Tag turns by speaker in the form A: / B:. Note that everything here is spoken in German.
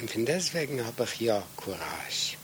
A: Und deswegen habe ich ja Courage.